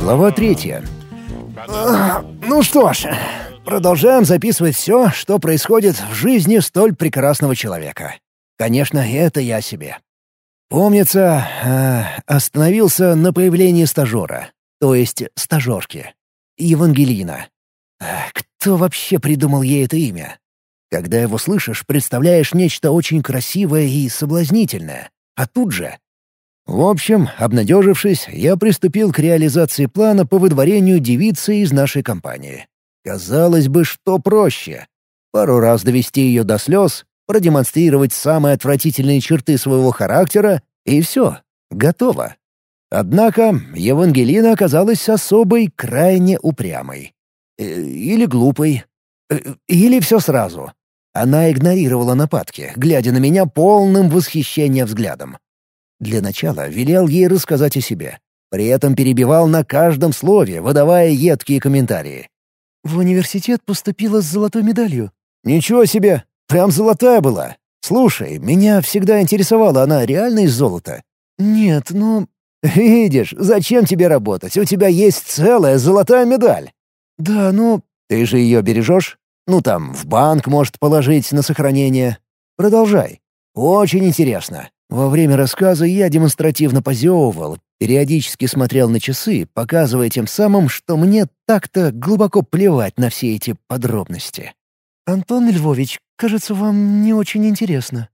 Глава третья. Ну что ж, продолжаем записывать все, что происходит в жизни столь прекрасного человека. Конечно, это я себе. Помнится, э, остановился на появлении стажера, то есть стажерки. Евангелина. Кто вообще придумал ей это имя? Когда его слышишь, представляешь нечто очень красивое и соблазнительное. А тут же... В общем, обнадежившись, я приступил к реализации плана по выдворению девицы из нашей компании. Казалось бы, что проще. Пару раз довести ее до слез, продемонстрировать самые отвратительные черты своего характера, и все, готово. Однако Евангелина оказалась особой, крайне упрямой. Э, или глупой. Э, или все сразу. Она игнорировала нападки, глядя на меня полным восхищения взглядом. Для начала велел ей рассказать о себе. При этом перебивал на каждом слове, выдавая едкие комментарии. «В университет поступила с золотой медалью». «Ничего себе! Прям золотая была! Слушай, меня всегда интересовала она реально из золота». «Нет, но «Видишь, зачем тебе работать? У тебя есть целая золотая медаль». «Да, но...» «Ты же ее бережешь? Ну там, в банк, может, положить на сохранение. Продолжай. Очень интересно». Во время рассказа я демонстративно позевывал, периодически смотрел на часы, показывая тем самым, что мне так-то глубоко плевать на все эти подробности. «Антон Львович, кажется, вам не очень интересно».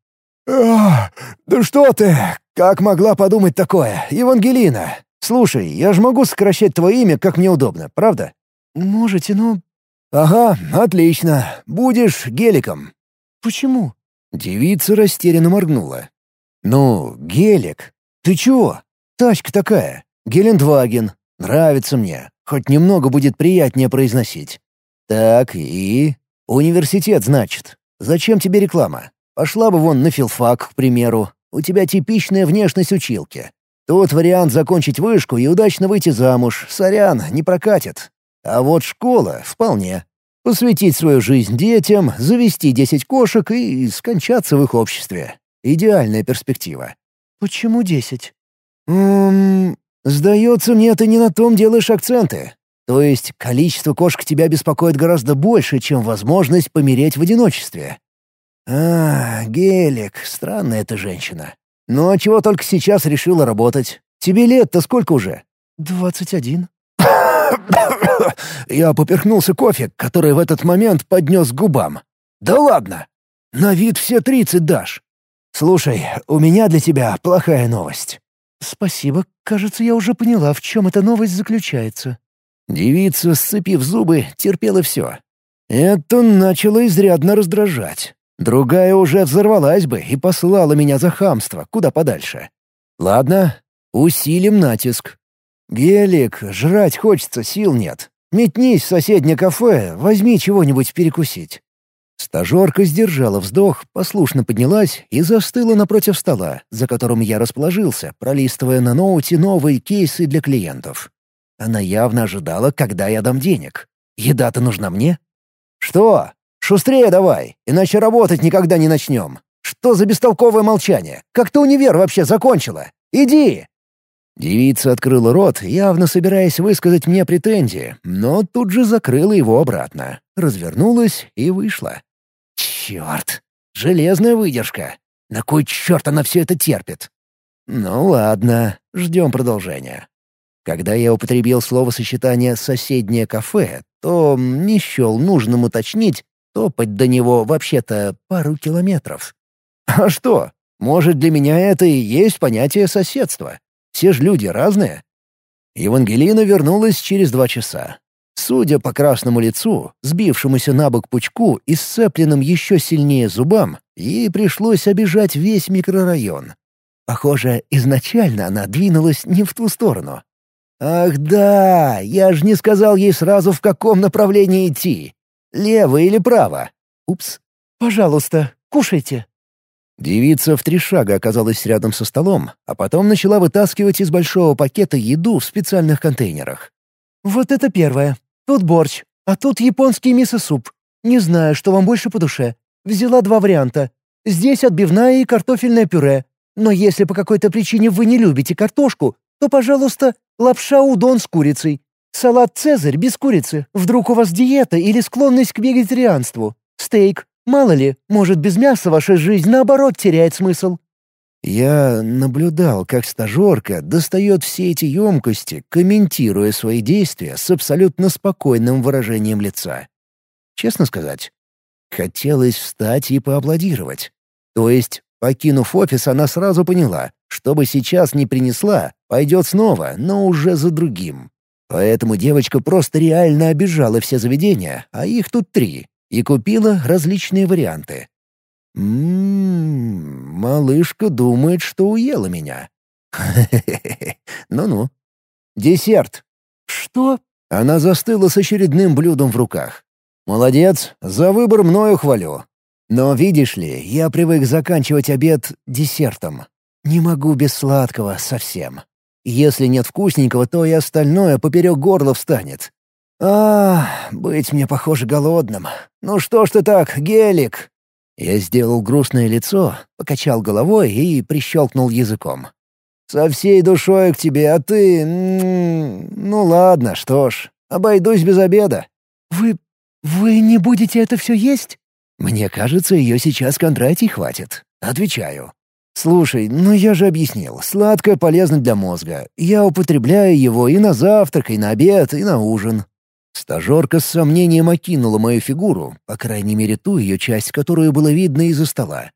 «Ах, да что ты! Как могла подумать такое, Евангелина? Слушай, я же могу сокращать твое имя, как мне удобно, правда?» «Можете, но...» «Ага, отлично. Будешь геликом». «Почему?» Девица растерянно моргнула. «Ну, гелик. Ты чего? Тачка такая. Гелендваген. Нравится мне. Хоть немного будет приятнее произносить. Так, и... Университет, значит. Зачем тебе реклама? Пошла бы вон на филфак, к примеру. У тебя типичная внешность училки. Тут вариант закончить вышку и удачно выйти замуж. Сорян, не прокатит. А вот школа — вполне. Посвятить свою жизнь детям, завести десять кошек и скончаться в их обществе. Идеальная перспектива. «Почему десять?» «Ммм... Сдается мне, ты не на том делаешь акценты. То есть количество кошек тебя беспокоит гораздо больше, чем возможность помереть в одиночестве. «А, Гелик, странная эта женщина. Ну а чего только сейчас решила работать? Тебе лет-то сколько уже?» «Двадцать один». Я поперхнулся кофе, который в этот момент поднес к губам. «Да ладно! На вид все тридцать дашь. Слушай, у меня для тебя плохая новость». «Спасибо. Кажется, я уже поняла, в чем эта новость заключается». Девица, сцепив зубы, терпела все. Это начало изрядно раздражать. Другая уже взорвалась бы и послала меня за хамство куда подальше. Ладно, усилим натиск. Гелик, жрать хочется, сил нет. Метнись в соседнее кафе, возьми чего-нибудь перекусить. Стажерка сдержала вздох, послушно поднялась и застыла напротив стола, за которым я расположился, пролистывая на ноуте новые кейсы для клиентов. Она явно ожидала, когда я дам денег. Еда-то нужна мне. «Что?» Шустрее давай, иначе работать никогда не начнем. Что за бестолковое молчание? Как ты универ вообще закончила? Иди!» Девица открыла рот, явно собираясь высказать мне претензии, но тут же закрыла его обратно, развернулась и вышла. «Черт! Железная выдержка! На кой черт она все это терпит?» «Ну ладно, ждем продолжения». Когда я употребил словосочетание «соседнее кафе», то не счел нужным уточнить, Топать до него вообще-то пару километров. А что? Может, для меня это и есть понятие соседства. Все же люди разные. Евангелина вернулась через два часа. Судя по красному лицу, сбившемуся на бок пучку и сцепленным еще сильнее зубам, ей пришлось обижать весь микрорайон. Похоже, изначально она двинулась не в ту сторону. «Ах да, я же не сказал ей сразу, в каком направлении идти. Лево или право? Упс. Пожалуйста, кушайте. Девица в три шага оказалась рядом со столом, а потом начала вытаскивать из большого пакета еду в специальных контейнерах. «Вот это первое. Тут борщ. А тут японский мисо-суп. Не знаю, что вам больше по душе. Взяла два варианта. Здесь отбивная и картофельное пюре. Но если по какой-то причине вы не любите картошку, то, пожалуйста, лапша удон с курицей. Салат «Цезарь» без курицы. Вдруг у вас диета или склонность к вегетарианству. Стейк. Мало ли, может, без мяса ваша жизнь, наоборот, теряет смысл. Я наблюдал, как стажерка достает все эти емкости, комментируя свои действия с абсолютно спокойным выражением лица. Честно сказать, хотелось встать и поаплодировать. То есть, покинув офис, она сразу поняла, что бы сейчас ни принесла, пойдет снова, но уже за другим. Поэтому девочка просто реально обижала все заведения, а их тут три, и купила различные варианты. Ммм, малышка думает, что уела меня. Ну-ну. Десерт. Что? Она застыла с очередным блюдом в руках. Молодец, за выбор мною хвалю. Но видишь ли, я привык заканчивать обед десертом. Не могу без сладкого совсем. Если нет вкусненького, то и остальное поперек горла встанет. А, быть мне, похоже, голодным. Ну что ж ты так, гелик? Я сделал грустное лицо, покачал головой и прищелкнул языком. «Со всей душой к тебе, а ты... Ну ладно, что ж, обойдусь без обеда». «Вы... вы не будете это все есть?» «Мне кажется, ее сейчас Кондратий хватит». Отвечаю. «Слушай, ну я же объяснил, сладкое полезно для мозга. Я употребляю его и на завтрак, и на обед, и на ужин. Стажерка с сомнением окинула мою фигуру, по крайней мере ту ее часть, которую было видно из-за стола.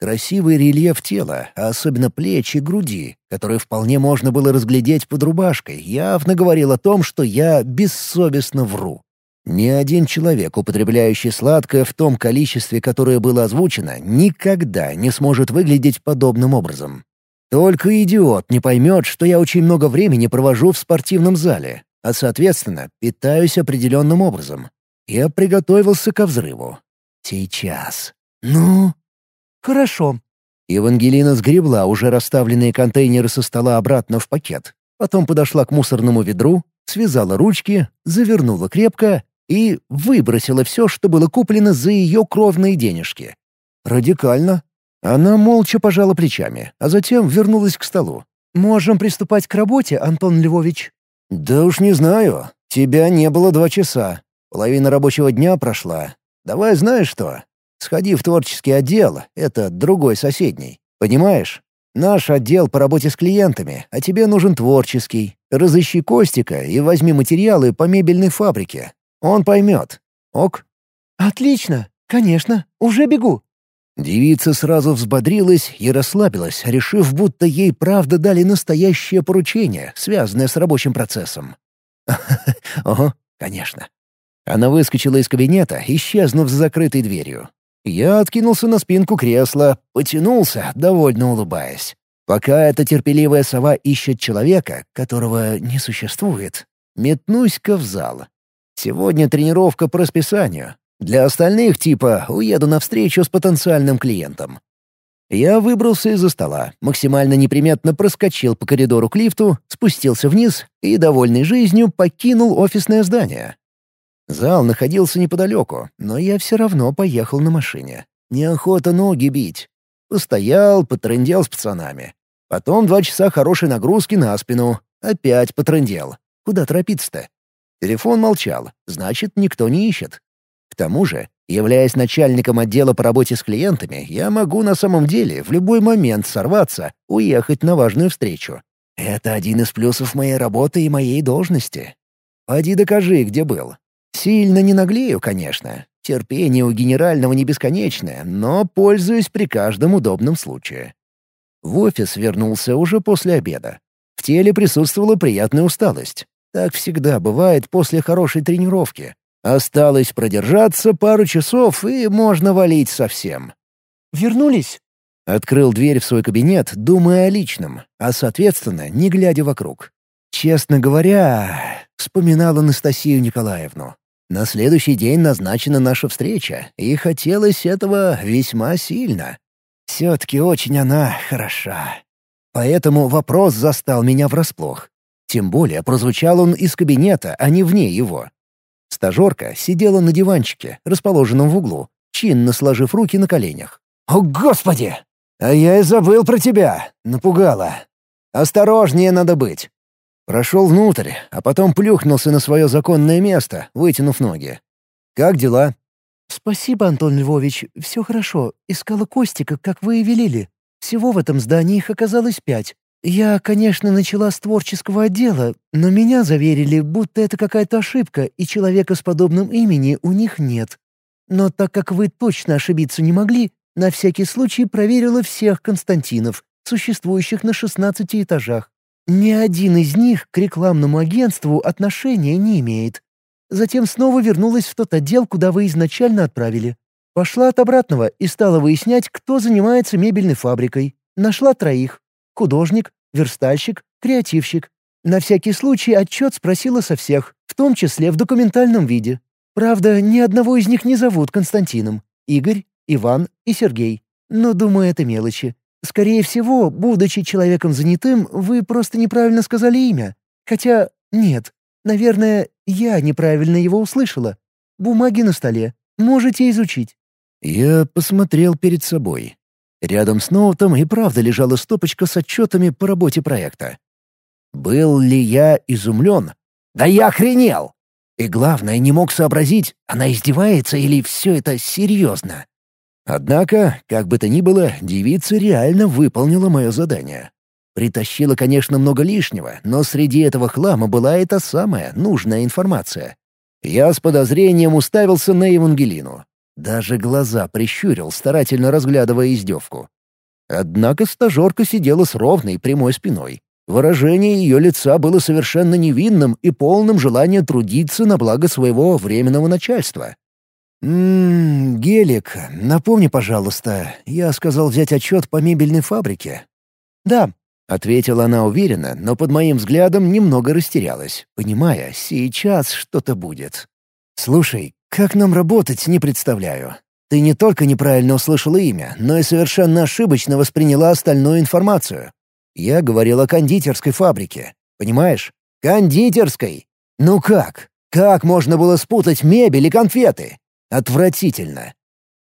Красивый рельеф тела, а особенно плечи и груди, которые вполне можно было разглядеть под рубашкой, явно говорил о том, что я бессовестно вру. Ни один человек, употребляющий сладкое в том количестве, которое было озвучено, никогда не сможет выглядеть подобным образом. Только идиот не поймет, что я очень много времени провожу в спортивном зале, а, соответственно, питаюсь определенным образом. Я приготовился ко взрыву. Сейчас. Ну? Хорошо. Евангелина сгребла уже расставленные контейнеры со стола обратно в пакет. Потом подошла к мусорному ведру, связала ручки, завернула крепко и выбросила все, что было куплено за ее кровные денежки. Радикально. Она молча пожала плечами, а затем вернулась к столу. «Можем приступать к работе, Антон Львович?» «Да уж не знаю. Тебя не было два часа. Половина рабочего дня прошла. Давай знаешь что? Сходи в творческий отдел, это другой соседний. Понимаешь? Наш отдел по работе с клиентами, а тебе нужен творческий. Разыщи Костика и возьми материалы по мебельной фабрике. Он поймет. Ок?» «Отлично. Конечно. Уже бегу». Девица сразу взбодрилась и расслабилась, решив, будто ей правда дали настоящее поручение, связанное с рабочим процессом. Ого, конечно. Она выскочила из кабинета, исчезнув за закрытой дверью. Я откинулся на спинку кресла, потянулся, довольно улыбаясь. Пока эта терпеливая сова ищет человека, которого не существует, метнусь-ка в зал. Сегодня тренировка по расписанию, для остальных типа уеду на встречу с потенциальным клиентом. Я выбрался из-за стола, максимально неприметно проскочил по коридору к лифту, спустился вниз и, довольный жизнью, покинул офисное здание. Зал находился неподалеку, но я все равно поехал на машине. Неохота ноги бить. Постоял, потрындел с пацанами. Потом два часа хорошей нагрузки на спину. Опять потрындел. Куда торопиться-то? Телефон молчал, значит, никто не ищет тому же, являясь начальником отдела по работе с клиентами, я могу на самом деле в любой момент сорваться, уехать на важную встречу. Это один из плюсов моей работы и моей должности. Поди докажи, где был. Сильно не наглею, конечно. Терпение у генерального не бесконечное, но пользуюсь при каждом удобном случае. В офис вернулся уже после обеда. В теле присутствовала приятная усталость. Так всегда бывает после хорошей тренировки. Осталось продержаться пару часов, и можно валить совсем. «Вернулись?» Открыл дверь в свой кабинет, думая о личном, а, соответственно, не глядя вокруг. Честно говоря, вспоминал Анастасию Николаевну. На следующий день назначена наша встреча, и хотелось этого весьма сильно. Все-таки очень она хороша. Поэтому вопрос застал меня врасплох. Тем более прозвучал он из кабинета, а не вне его. Стажерка сидела на диванчике, расположенном в углу, чинно сложив руки на коленях. «О, Господи! А я и забыл про тебя! Напугала! Осторожнее надо быть!» Прошел внутрь, а потом плюхнулся на свое законное место, вытянув ноги. «Как дела?» «Спасибо, Антон Львович, все хорошо. Искала Костика, как вы и велели. Всего в этом здании их оказалось пять. Я, конечно, начала с творческого отдела, но меня заверили, будто это какая-то ошибка, и человека с подобным имени у них нет. Но так как вы точно ошибиться не могли, на всякий случай проверила всех Константинов, существующих на 16 этажах. Ни один из них к рекламному агентству отношения не имеет. Затем снова вернулась в тот отдел, куда вы изначально отправили. Пошла от обратного и стала выяснять, кто занимается мебельной фабрикой. Нашла троих. Художник, верстальщик, креативщик. На всякий случай отчет спросила со всех, в том числе в документальном виде. Правда, ни одного из них не зовут Константином. Игорь, Иван и Сергей. Но, думаю, это мелочи. Скорее всего, будучи человеком занятым, вы просто неправильно сказали имя. Хотя, нет, наверное, я неправильно его услышала. Бумаги на столе. Можете изучить. Я посмотрел перед собой. Рядом с ноутом и правда лежала стопочка с отчетами по работе проекта. Был ли я изумлен? Да я охренел! И главное, не мог сообразить, она издевается или все это серьезно. Однако, как бы то ни было, девица реально выполнила мое задание. Притащила, конечно, много лишнего, но среди этого хлама была эта самая нужная информация. Я с подозрением уставился на Евангелину. Даже глаза прищурил, старательно разглядывая издевку. Однако стажерка сидела с ровной прямой спиной. Выражение ее лица было совершенно невинным и полным желания трудиться на благо своего временного начальства. «Ммм, Гелик, напомни, пожалуйста, я сказал взять отчет по мебельной фабрике». «Да», — ответила она уверенно, но под моим взглядом немного растерялась, понимая, сейчас что-то будет. «Слушай, как нам работать, не представляю. Ты не только неправильно услышала имя, но и совершенно ошибочно восприняла остальную информацию. Я говорил о кондитерской фабрике. Понимаешь? Кондитерской! Ну как? Как можно было спутать мебель и конфеты? Отвратительно.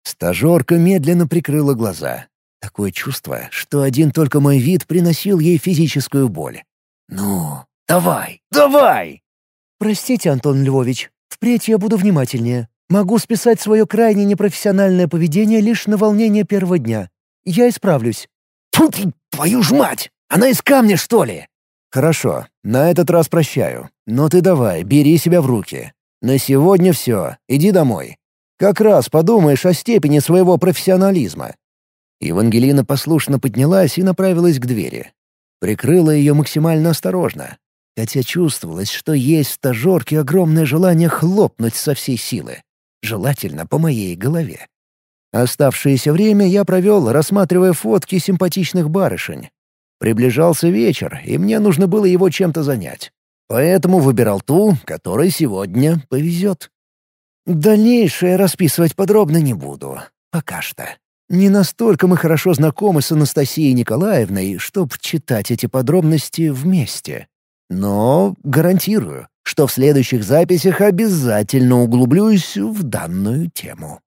Стажерка медленно прикрыла глаза. Такое чувство, что один только мой вид приносил ей физическую боль. «Ну, давай, давай!» «Простите, Антон Львович, Впредь я буду внимательнее. Могу списать свое крайне непрофессиональное поведение лишь на волнение первого дня. Я исправлюсь». «Фу ты, твою ж мать! Она из камня, что ли?» «Хорошо, на этот раз прощаю. Но ты давай, бери себя в руки. На сегодня все, иди домой. Как раз подумаешь о степени своего профессионализма». Евангелина послушно поднялась и направилась к двери. Прикрыла ее максимально осторожно, хотя чувствовалось, что есть в стажерке огромное желание хлопнуть со всей силы. Желательно по моей голове. Оставшееся время я провел, рассматривая фотки симпатичных барышень. Приближался вечер, и мне нужно было его чем-то занять. Поэтому выбирал ту, которой сегодня повезет. Дальнейшее расписывать подробно не буду. Пока что. Не настолько мы хорошо знакомы с Анастасией Николаевной, чтобы читать эти подробности вместе. Но гарантирую, что в следующих записях обязательно углублюсь в данную тему.